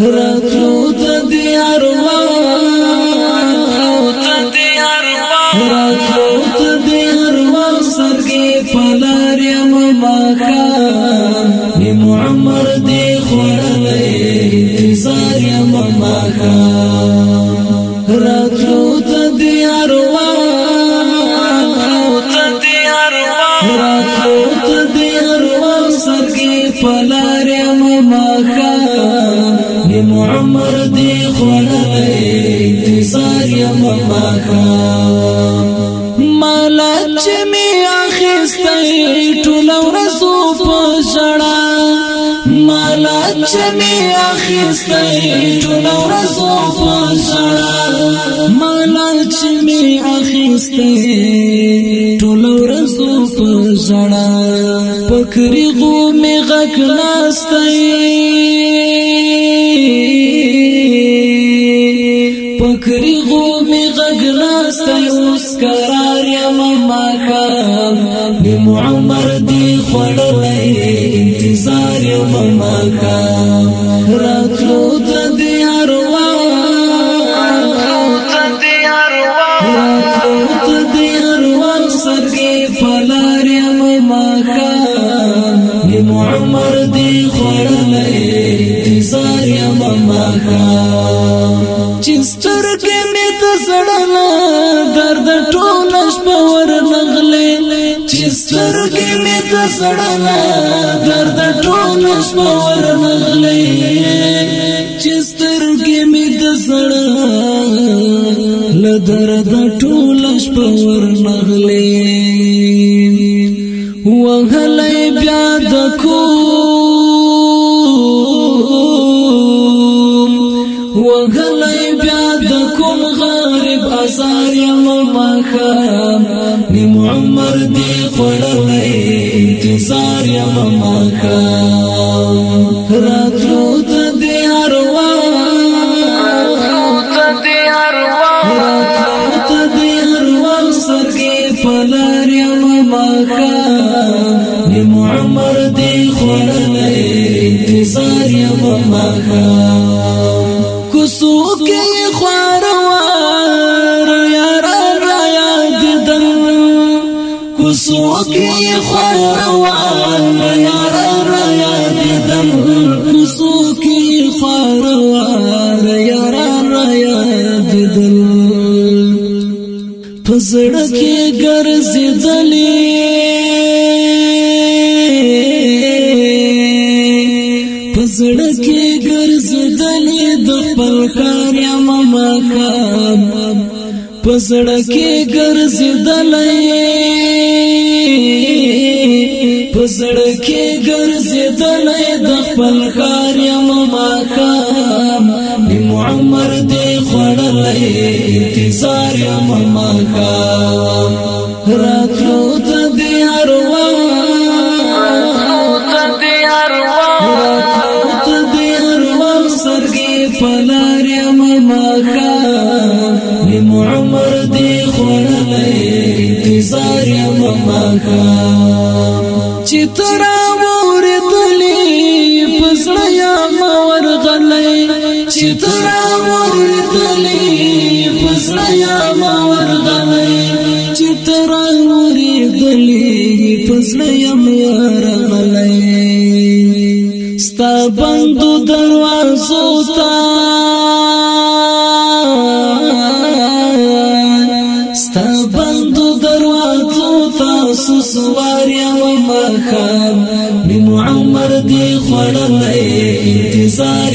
راتلو ته دی ارمان او ته دی ارمان راتلو ته دی ارمان سرګي پلار یم ماکا نیم عمر دی خورلې انتظار یم ماکا راتلو ته دی ارمان او ته دی ارمان راتلو ته دی ارمان سرګي پلار یم ماکا یم عمر دی خوړلې سار یم ماکا مالا چې می اخستې ټول ورځو په ژړا مالا چې می اخستې ټول ورځو په ژړا مالا چې می اخستې ټول ورځو په ژړا پکري غو می غک ناستې خو می غږ راستای اوس قرار یم ماښام نیم عمر دی خوړلی انتظار یم ماښام راتلو ته دی اروا راتلو ته دی اروا سرګي فلار یم ماښام نیم عمر دی خوړلی انتظار یم ماښام چې سترګې مې د زړه درد ټول شپه ورغلې چې سترګې مې د زړه درد ټول شپه ورغلې چې سترګې مې د زړه درد ټول شپه ورغلې وغلې بیا د کور آزار یم مخام نیم عمر دی خوړلې انتظار یم مخام راتلو ته دی هروا راتلو ته دی هروا راتلو ته دی هروا سرګې فلار یم مخام نیم عمر دی خوړلې انتظار یم مخام کو سو کې کې خور روان یار را یادم کوڅو کې خور روان یار را یادم پزړه کې ګرځېدلې پزړه کې ګرځېدلې د خپل کار یم مقام پزړه کې ګرځېدلې پزړه کې ګرځېدلې د خپل خار یم ماقام عمر دې خړلې انتظار یم ماقام راتلو مکم چې تر اورې تلې پسړ یا مور غلې چې تر اورې تلې پسړ یا مور غلې چې تر اورې تلې پسړ یا مور غلې ستا بندو دروازو ته انتظار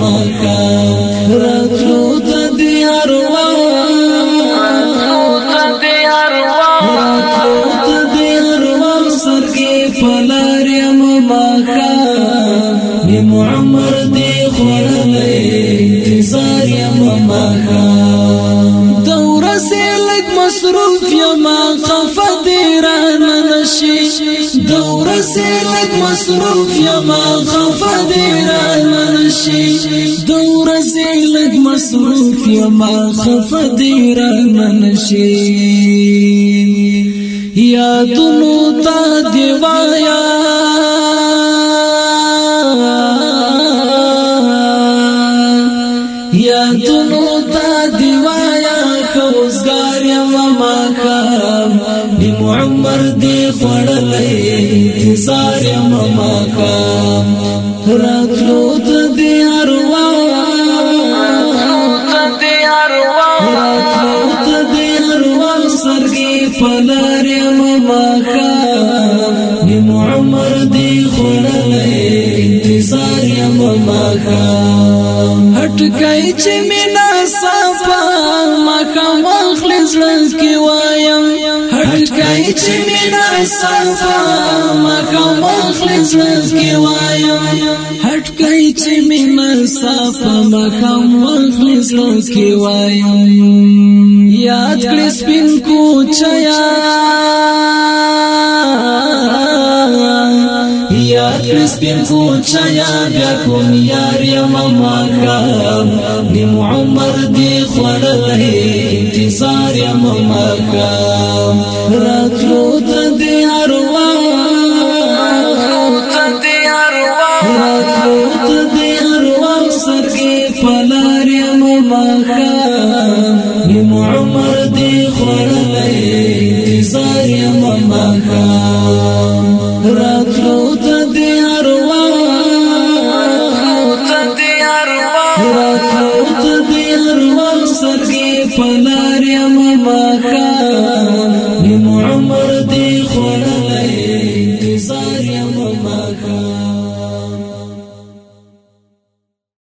ما کا راتلو ته دی هروا عمر دی خورل انتظار یم ما کا دوره سه لک مسرور شي دوره سلک مصروف یم خفه دې را لمن شي دوره سلک مصروف یم خفه دې را لمن شي یادونو ته دی وایا یادونو ته دی وایا خوزګار یم ما کام عمر دی خوړلې انتظار مما کام راتلو تر دې اروا راتلو تر دې اروا سرګي پلار مما کام نیم عمر دې خوړلې انتظار مما کام هټ کای چې مینا صفه کې چې مینا احساس ما کوم مخلص کې وایم هټ کې چې مینا صاف ما کوم مخلص کې وایم یاد کړې سپین کو چیا یاد کړې سپین کو چیا بیا کوم یار یم ما نیم عمر دی خړلې یم مقام راتلو ته دی اروا راتلو ته دی اروا سرګي پلار یم مقام یم عمر دی خړلې زار یم مقام راتلو ته دی اروا راتلو ته دی اروا سرګي پلار یم مخام